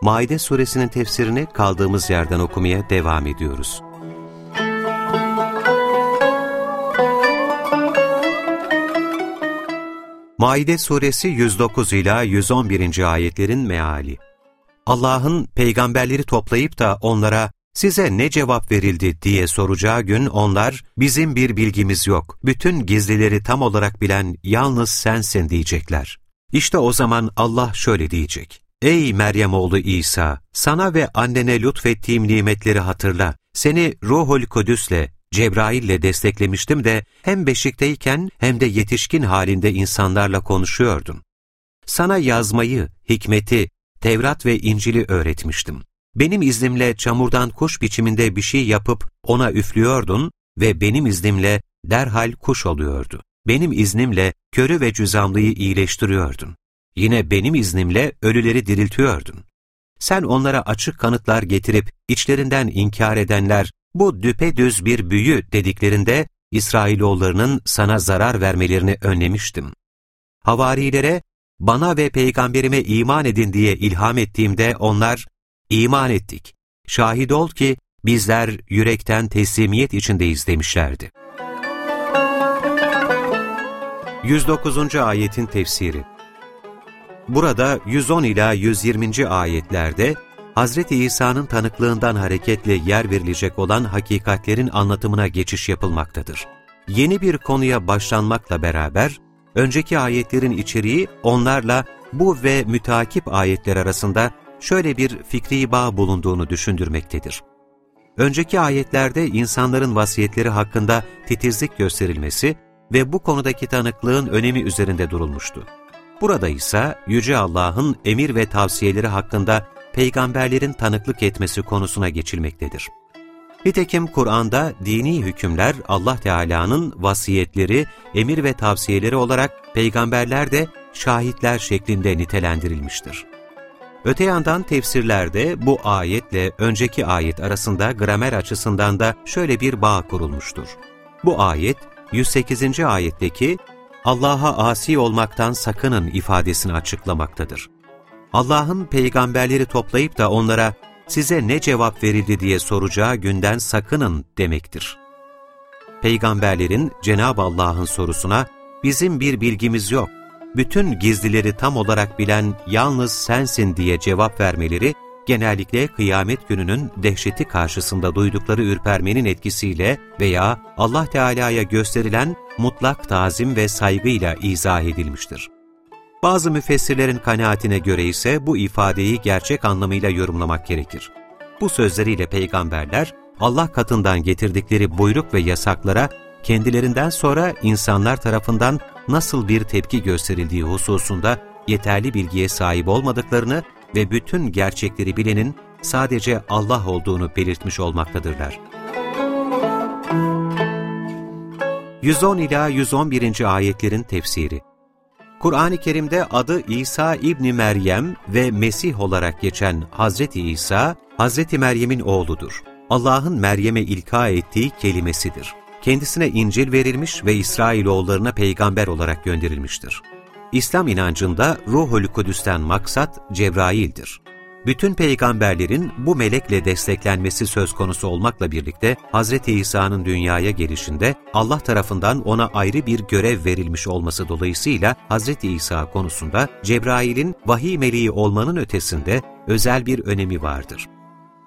Maide suresinin tefsirini kaldığımız yerden okumaya devam ediyoruz. Maide suresi 109 ila 111. ayetlerin meali. Allah'ın peygamberleri toplayıp da onlara size ne cevap verildi diye soracağı gün onlar, bizim bir bilgimiz yok, bütün gizlileri tam olarak bilen yalnız sensin diyecekler. İşte o zaman Allah şöyle diyecek, Ey Meryem oğlu İsa, sana ve annene lütfettiğim nimetleri hatırla, seni Ruhul Kudüs'le, Cebrail'le desteklemiştim de hem beşikteyken hem de yetişkin halinde insanlarla konuşuyordun. Sana yazmayı, hikmeti, Tevrat ve İncil'i öğretmiştim. Benim iznimle çamurdan kuş biçiminde bir şey yapıp ona üflüyordun ve benim iznimle derhal kuş oluyordu. Benim iznimle körü ve cüzamlıyı iyileştiriyordun. Yine benim iznimle ölüleri diriltiyordun. Sen onlara açık kanıtlar getirip içlerinden inkar edenler bu düpedüz bir büyü dediklerinde İsrailoğullarının sana zarar vermelerini önlemiştim. Havarilere bana ve peygamberime iman edin diye ilham ettiğimde onlar İman ettik. Şahit ol ki bizler yürekten teslimiyet içindeyiz demişlerdi. 109. Ayetin Tefsiri Burada 110 ila 120. ayetlerde Hz. İsa'nın tanıklığından hareketle yer verilecek olan hakikatlerin anlatımına geçiş yapılmaktadır. Yeni bir konuya başlanmakla beraber, önceki ayetlerin içeriği onlarla bu ve mütakip ayetler arasında şöyle bir fikri bağ bulunduğunu düşündürmektedir. Önceki ayetlerde insanların vasiyetleri hakkında titizlik gösterilmesi ve bu konudaki tanıklığın önemi üzerinde durulmuştu. Burada ise Yüce Allah'ın emir ve tavsiyeleri hakkında peygamberlerin tanıklık etmesi konusuna geçilmektedir. Nitekim Kur'an'da dini hükümler Allah Teala'nın vasiyetleri, emir ve tavsiyeleri olarak peygamberler de şahitler şeklinde nitelendirilmiştir. Öte yandan tefsirlerde bu ayetle önceki ayet arasında gramer açısından da şöyle bir bağ kurulmuştur. Bu ayet 108. ayetteki Allah'a asi olmaktan sakının ifadesini açıklamaktadır. Allah'ın peygamberleri toplayıp da onlara size ne cevap verildi diye soracağı günden sakının demektir. Peygamberlerin Cenab-ı Allah'ın sorusuna bizim bir bilgimiz yok, bütün gizlileri tam olarak bilen yalnız sensin diye cevap vermeleri, genellikle kıyamet gününün dehşeti karşısında duydukları ürpermenin etkisiyle veya Allah Teala'ya gösterilen mutlak tazim ve saygıyla izah edilmiştir. Bazı müfessirlerin kanaatine göre ise bu ifadeyi gerçek anlamıyla yorumlamak gerekir. Bu sözleriyle peygamberler, Allah katından getirdikleri buyruk ve yasaklara kendilerinden sonra insanlar tarafından nasıl bir tepki gösterildiği hususunda yeterli bilgiye sahip olmadıklarını ve bütün gerçekleri bilenin sadece Allah olduğunu belirtmiş olmaktadırlar. 110 ila 111. ayetlerin tefsiri Kur'an-ı Kerim'de adı İsa İbni Meryem ve Mesih olarak geçen Hazreti İsa, Hazreti Meryem'in oğludur. Allah'ın Meryem'e ilka ettiği kelimesidir kendisine İncil verilmiş ve İsrailoğullarına peygamber olarak gönderilmiştir. İslam inancında Ruhul Kudüs'ten maksat Cebrail'dir. Bütün peygamberlerin bu melekle desteklenmesi söz konusu olmakla birlikte Hz. İsa'nın dünyaya gelişinde Allah tarafından ona ayrı bir görev verilmiş olması dolayısıyla Hz. İsa konusunda Cebrail'in vahiy meleği olmanın ötesinde özel bir önemi vardır.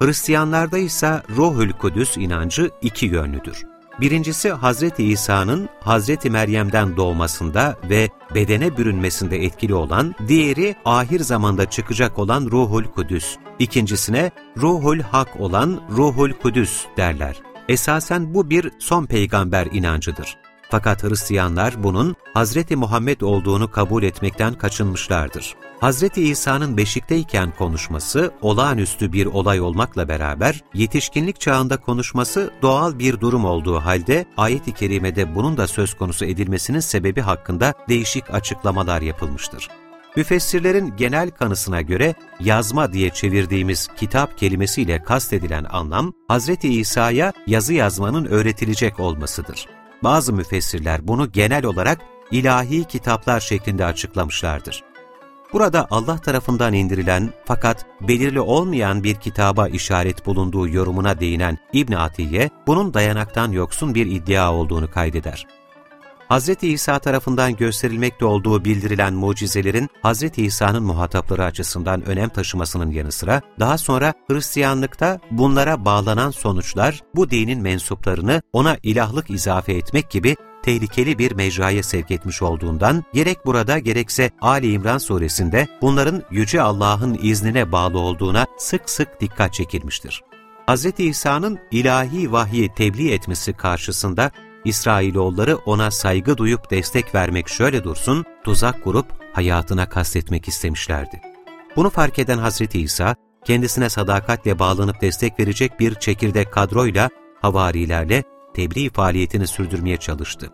Hristiyanlarda ise Ruhul Kudüs inancı iki yönlüdür. Birincisi Hazreti İsa'nın Hazreti Meryem'den doğmasında ve bedene bürünmesinde etkili olan, diğeri ahir zamanda çıkacak olan Ruhul Kudüs. İkincisine Ruhul Hak olan Ruhul Kudüs derler. Esasen bu bir son peygamber inancıdır. Fakat Hristiyanlar bunun Hazreti Muhammed olduğunu kabul etmekten kaçınmışlardır. Hazreti İsa'nın beşikteyken konuşması olağanüstü bir olay olmakla beraber yetişkinlik çağında konuşması doğal bir durum olduğu halde ayet-i kerimede bunun da söz konusu edilmesinin sebebi hakkında değişik açıklamalar yapılmıştır. Müfessirlerin genel kanısına göre yazma diye çevirdiğimiz kitap kelimesiyle kastedilen anlam, Hz. İsa'ya yazı yazmanın öğretilecek olmasıdır. Bazı müfessirler bunu genel olarak ilahi kitaplar şeklinde açıklamışlardır. Burada Allah tarafından indirilen fakat belirli olmayan bir kitaba işaret bulunduğu yorumuna değinen İbn Atiye, bunun dayanaktan yoksun bir iddia olduğunu kaydeder. Hz. İsa tarafından gösterilmekte olduğu bildirilen mucizelerin Hz. İsa'nın muhatapları açısından önem taşımasının yanı sıra daha sonra Hristiyanlıkta bunlara bağlanan sonuçlar bu dinin mensuplarını ona ilahlık izafe etmek gibi tehlikeli bir mecraya sevk etmiş olduğundan gerek burada gerekse Ali İmran suresinde bunların Yüce Allah'ın iznine bağlı olduğuna sık sık dikkat çekilmiştir. Hz. İsa'nın ilahi vahyi tebliğ etmesi karşısında İsrailoğulları ona saygı duyup destek vermek şöyle dursun, tuzak kurup hayatına kastetmek istemişlerdi. Bunu fark eden Hazreti İsa, kendisine sadakatle bağlanıp destek verecek bir çekirdek kadroyla, havarilerle tebliğ faaliyetini sürdürmeye çalıştı.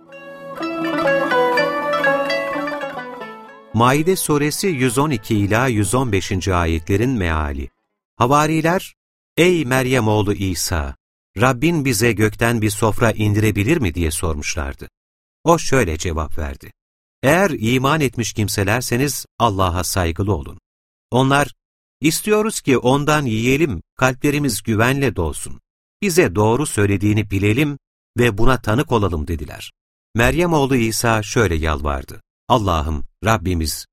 Maide suresi 112 ila 115. ayetlerin meali. Havariler, Ey Meryem oğlu İsa, Rabbin bize gökten bir sofra indirebilir mi diye sormuşlardı. O şöyle cevap verdi. Eğer iman etmiş kimselerseniz Allah'a saygılı olun. Onlar, istiyoruz ki ondan yiyelim, kalplerimiz güvenle dolsun. Bize doğru söylediğini bilelim ve buna tanık olalım dediler. Meryem oğlu İsa şöyle yalvardı. Allah'ım, Rabbimiz,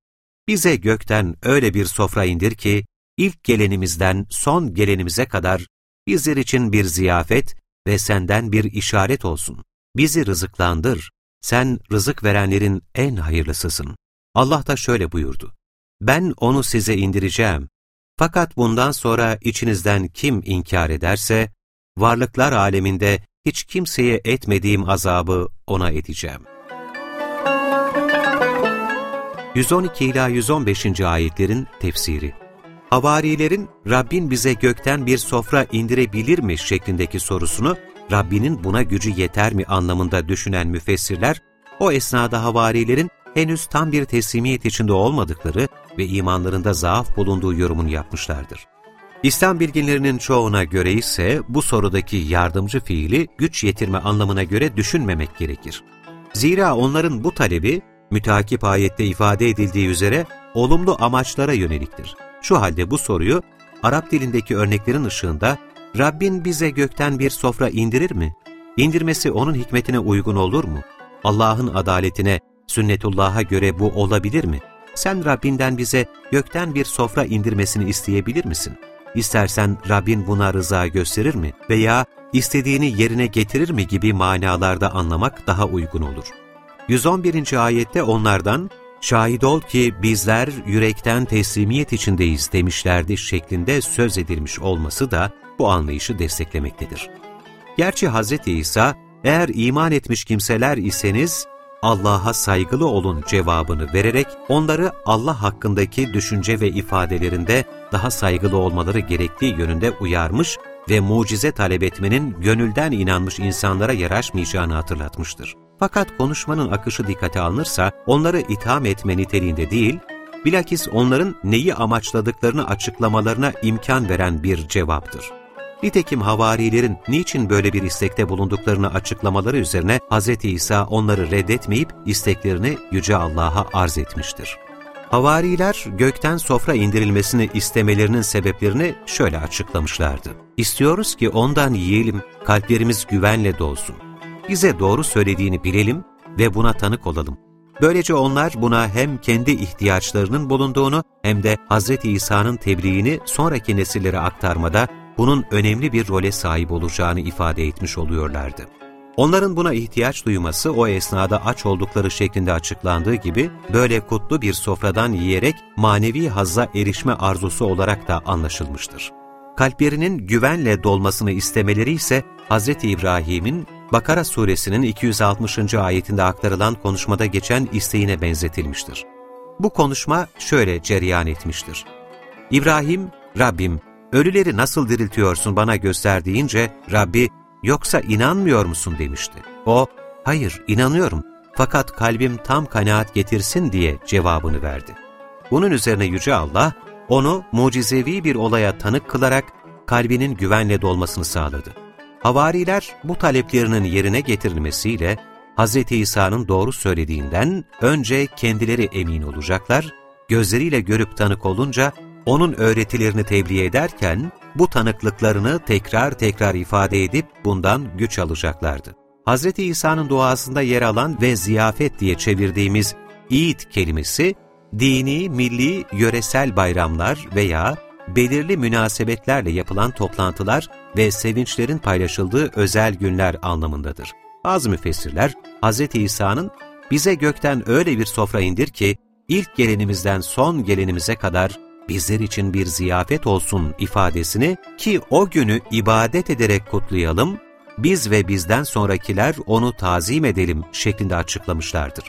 bize gökten öyle bir sofra indir ki, ilk gelenimizden son gelenimize kadar bizler için bir ziyafet ve senden bir işaret olsun. Bizi rızıklandır, sen rızık verenlerin en hayırlısısın. Allah da şöyle buyurdu. Ben onu size indireceğim. Fakat bundan sonra içinizden kim inkar ederse, varlıklar aleminde hiç kimseye etmediğim azabı ona edeceğim. 112 ila 115. ayetlerin tefsiri Havarilerin Rabbin bize gökten bir sofra indirebilir mi şeklindeki sorusunu Rabbinin buna gücü yeter mi anlamında düşünen müfessirler, o esnada havarilerin henüz tam bir teslimiyet içinde olmadıkları ve imanlarında zaaf bulunduğu yorumunu yapmışlardır. İslam bilginlerinin çoğuna göre ise bu sorudaki yardımcı fiili güç yetirme anlamına göre düşünmemek gerekir. Zira onların bu talebi, müteakip ayette ifade edildiği üzere olumlu amaçlara yöneliktir. Şu halde bu soruyu Arap dilindeki örneklerin ışığında Rabbin bize gökten bir sofra indirir mi? İndirmesi onun hikmetine uygun olur mu? Allah'ın adaletine, sünnetullah'a göre bu olabilir mi? Sen Rabbinden bize gökten bir sofra indirmesini isteyebilir misin? İstersen Rabbin buna rıza gösterir mi? Veya istediğini yerine getirir mi gibi manalarda anlamak daha uygun olur. 111. ayette onlardan, şahit ol ki bizler yürekten teslimiyet içindeyiz demişlerdi şeklinde söz edilmiş olması da bu anlayışı desteklemektedir. Gerçi Hz. İsa, eğer iman etmiş kimseler iseniz, Allah'a saygılı olun cevabını vererek onları Allah hakkındaki düşünce ve ifadelerinde daha saygılı olmaları gerektiği yönünde uyarmış ve mucize talep etmenin gönülden inanmış insanlara yaraşmayacağını hatırlatmıştır. Fakat konuşmanın akışı dikkate alınırsa onları itham etme niteliğinde değil, bilakis onların neyi amaçladıklarını açıklamalarına imkan veren bir cevaptır. Nitekim havarilerin niçin böyle bir istekte bulunduklarını açıklamaları üzerine Hz. İsa onları reddetmeyip isteklerini Yüce Allah'a arz etmiştir. Havariler gökten sofra indirilmesini istemelerinin sebeplerini şöyle açıklamışlardı. İstiyoruz ki ondan yiyelim, kalplerimiz güvenle dolsun. Bize doğru söylediğini bilelim ve buna tanık olalım. Böylece onlar buna hem kendi ihtiyaçlarının bulunduğunu hem de Hz. İsa'nın tebliğini sonraki nesillere aktarmada bunun önemli bir role sahip olacağını ifade etmiş oluyorlardı. Onların buna ihtiyaç duyması o esnada aç oldukları şeklinde açıklandığı gibi böyle kutlu bir sofradan yiyerek manevi hazza erişme arzusu olarak da anlaşılmıştır. Kalplerinin güvenle dolmasını istemeleri ise Hz. İbrahim'in Bakara suresinin 260. ayetinde aktarılan konuşmada geçen isteğine benzetilmiştir. Bu konuşma şöyle cereyan etmiştir. İbrahim, Rabbim, ölüleri nasıl diriltiyorsun bana göster deyince, Rabbi, yoksa inanmıyor musun demişti. O, hayır inanıyorum fakat kalbim tam kanaat getirsin diye cevabını verdi. Bunun üzerine Yüce Allah, onu mucizevi bir olaya tanık kılarak kalbinin güvenle dolmasını sağladı. Havariler bu taleplerinin yerine getirilmesiyle Hz. İsa'nın doğru söylediğinden önce kendileri emin olacaklar, gözleriyle görüp tanık olunca onun öğretilerini tebliğ ederken bu tanıklıklarını tekrar tekrar ifade edip bundan güç alacaklardı. Hz. İsa'nın duasında yer alan ve ziyafet diye çevirdiğimiz İd kelimesi, dini, milli, yöresel bayramlar veya belirli münasebetlerle yapılan toplantılar ve sevinçlerin paylaşıldığı özel günler anlamındadır. Bazı müfessirler, Hz. İsa'nın bize gökten öyle bir sofra indir ki, ilk gelenimizden son gelenimize kadar bizler için bir ziyafet olsun ifadesini ki o günü ibadet ederek kutlayalım, biz ve bizden sonrakiler onu tazim edelim şeklinde açıklamışlardır.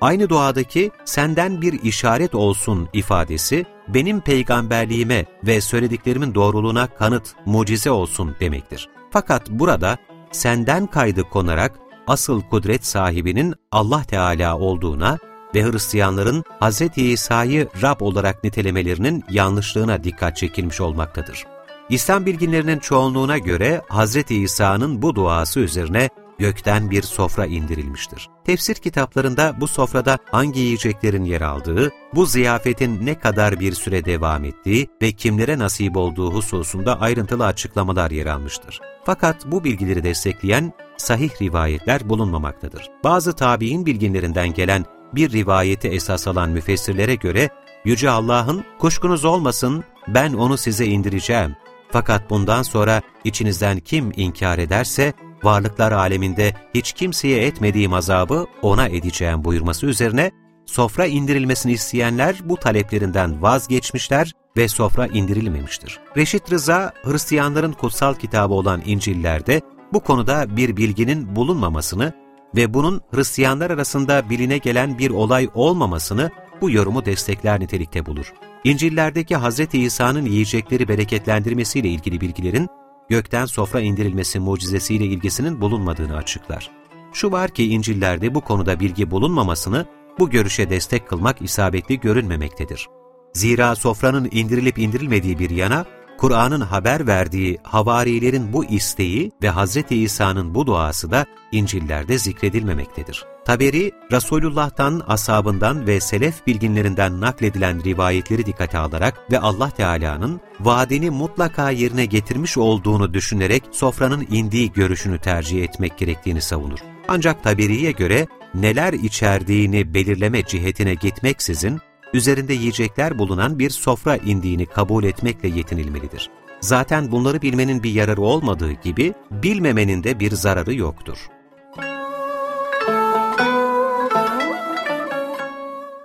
Aynı duadaki senden bir işaret olsun ifadesi, benim peygamberliğime ve söylediklerimin doğruluğuna kanıt, mucize olsun demektir. Fakat burada senden kaydı konarak asıl kudret sahibinin Allah Teala olduğuna ve Hristiyanların Hz. İsa'yı Rab olarak nitelemelerinin yanlışlığına dikkat çekilmiş olmaktadır. İslam bilginlerinin çoğunluğuna göre Hz. İsa'nın bu duası üzerine gökten bir sofra indirilmiştir. Tefsir kitaplarında bu sofrada hangi yiyeceklerin yer aldığı, bu ziyafetin ne kadar bir süre devam ettiği ve kimlere nasip olduğu hususunda ayrıntılı açıklamalar yer almıştır. Fakat bu bilgileri destekleyen sahih rivayetler bulunmamaktadır. Bazı tabi'in bilginlerinden gelen bir rivayeti esas alan müfessirlere göre, Yüce Allah'ın kuşkunuz olmasın ben onu size indireceğim. Fakat bundan sonra içinizden kim inkar ederse varlıklar aleminde hiç kimseye etmediğim azabı ona edeceğim buyurması üzerine sofra indirilmesini isteyenler bu taleplerinden vazgeçmişler ve sofra indirilmemiştir. Reşit Rıza, Hristiyanların kutsal kitabı olan İncil'lerde bu konuda bir bilginin bulunmamasını ve bunun Hristiyanlar arasında biline gelen bir olay olmamasını bu yorumu destekler nitelikte bulur. İncil'lerdeki Hz. İsa'nın yiyecekleri bereketlendirmesiyle ilgili bilgilerin gökten sofra indirilmesi mucizesiyle ilgisinin bulunmadığını açıklar. Şu var ki İncil'lerde bu konuda bilgi bulunmamasını bu görüşe destek kılmak isabetli görünmemektedir. Zira sofranın indirilip indirilmediği bir yana, Kur'an'ın haber verdiği havarilerin bu isteği ve Hz. İsa'nın bu duası da İncil'lerde zikredilmemektedir. Taberi, Resulullah'tan, asabından ve selef bilginlerinden nakledilen rivayetleri dikkate alarak ve Allah Teala'nın vaadini mutlaka yerine getirmiş olduğunu düşünerek sofranın indiği görüşünü tercih etmek gerektiğini savunur. Ancak Taberi'ye göre neler içerdiğini belirleme cihetine gitmeksizin, üzerinde yiyecekler bulunan bir sofra indiğini kabul etmekle yetinilmelidir. Zaten bunları bilmenin bir yararı olmadığı gibi, bilmemenin de bir zararı yoktur.